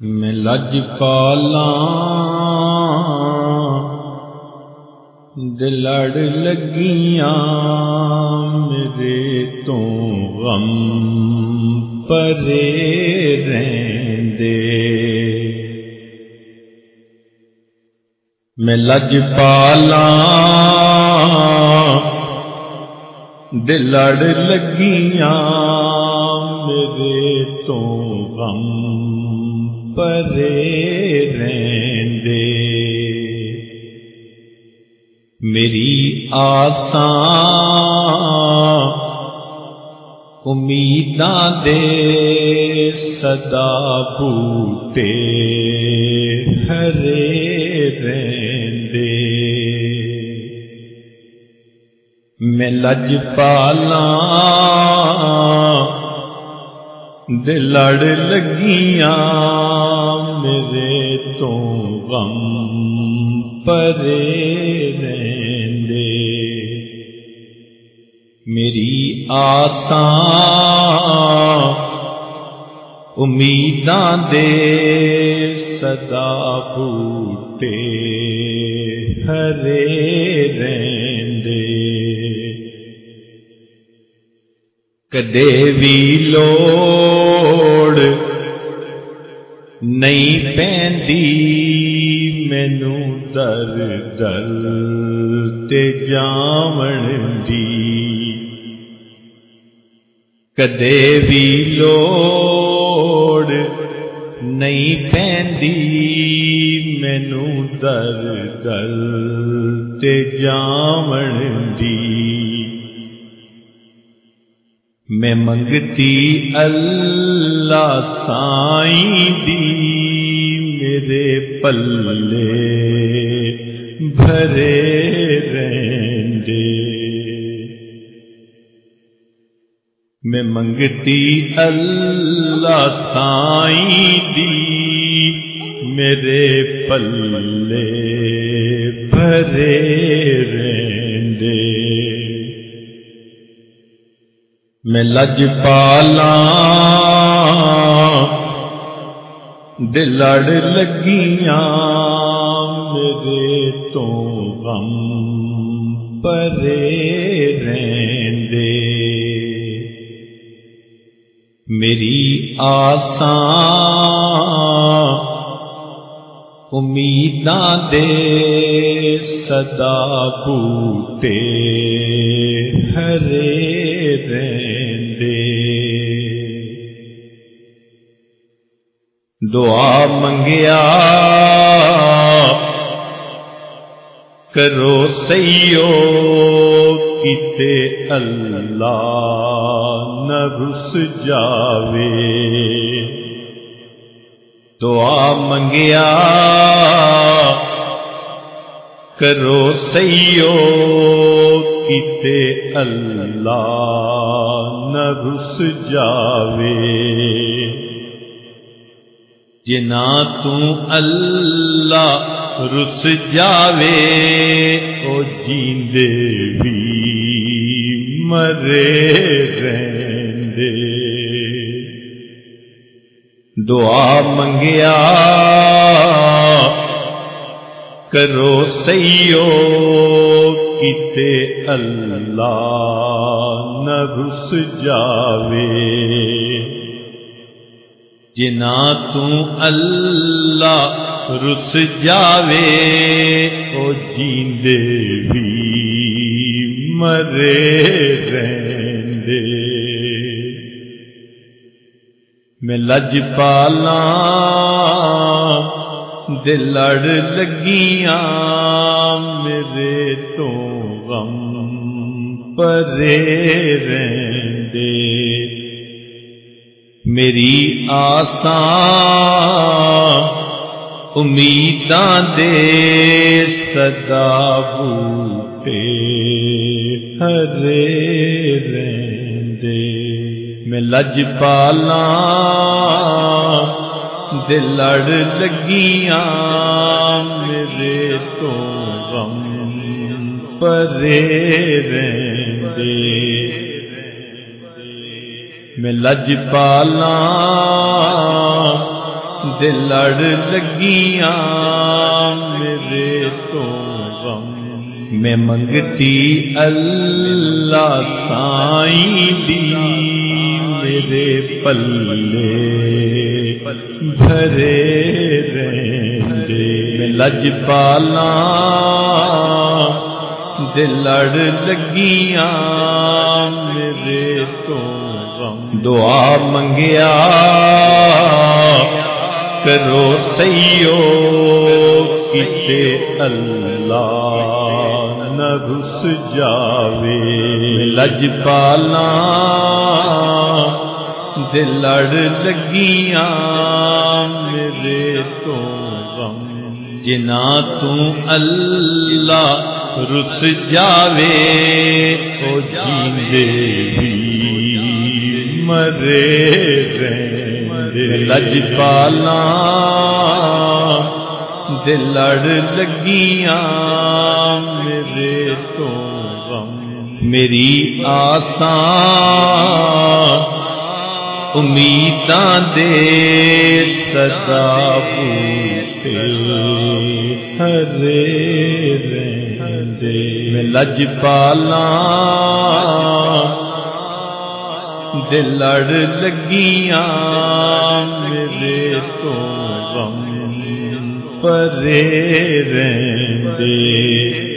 میں لج پالا دلڑ لگیاں میرے تو غم پرے رہندے میں لج پالا دلڑ لگیاں میرے تو غم پرے رہندے۔ میری آساں امیداں دے صدا بوٹے ہرے رہندے۔ میں لج پالاں دلڑ لگیاں۔ میرے تو غم پرے رہندے میری آساں امیداں دے صدا بوٹے ہرے رہندے کدے بھی لوڑ نہیں پی مینو در در تے جامن دی۔ کدے بھی لوڑ نہیں پی مینو در در تے جامن دی۔ میں منگتی اللہ سائی دی۔ میرے پلے بھرے رہندے میں منگتی اللہ سائی دی، میرے پلے بھرے رہندے میں لج پالا دلڑ لگیاں میرے تو غم پرے رہندے۔ میری آساں امیداں دے صدا بوٹے ہرے رہندے۔ دعا منگیا۔ کرو سیو کتے اللہ نہ رس جاوے۔ دعا منگیا۔ کرو سیو کتے اللہ نہ رس جاوے۔ جنا اللہ رس جاوے او جیندے بھی مرے رہندے دعا منگیا کرو سیو کتے اللہ نہ رس جاوے جنا اللہ رس جاوے، او جیندے بھی مرے رہندے۔ میں لج پالا دلڑ لگیاں، میرے تو غم پرے رہندے۔ میری آساں امیداں دے صدا بوٹے ہرے رہندے۔ میں لج پالا دلڑ لگیاں میرے تو غم پرے رہندے۔ میں لج پالا دل لڑ لگیاں میرے تو غم میں منگتی اللہ سائیں دی میرے پلے بھرے رہے میں لج پالا دل لڑ لگیاں میرے تو دعا منگیا، کرو سیو کتے اللہ نہ رس جاوے۔ لج پالا، دل لڑ لگیاں، میرے تو غم۔ جنا تو اللہ رس جاوے، تو جیندے بھی۔ مرے لج پالا، دل لگیاں، میرے تو غم میری آسان امیداں دے سدا پوتے ہرے رہندے میں لج پالا دلڑ لگیاں میرے تو غم پرے رہندے۔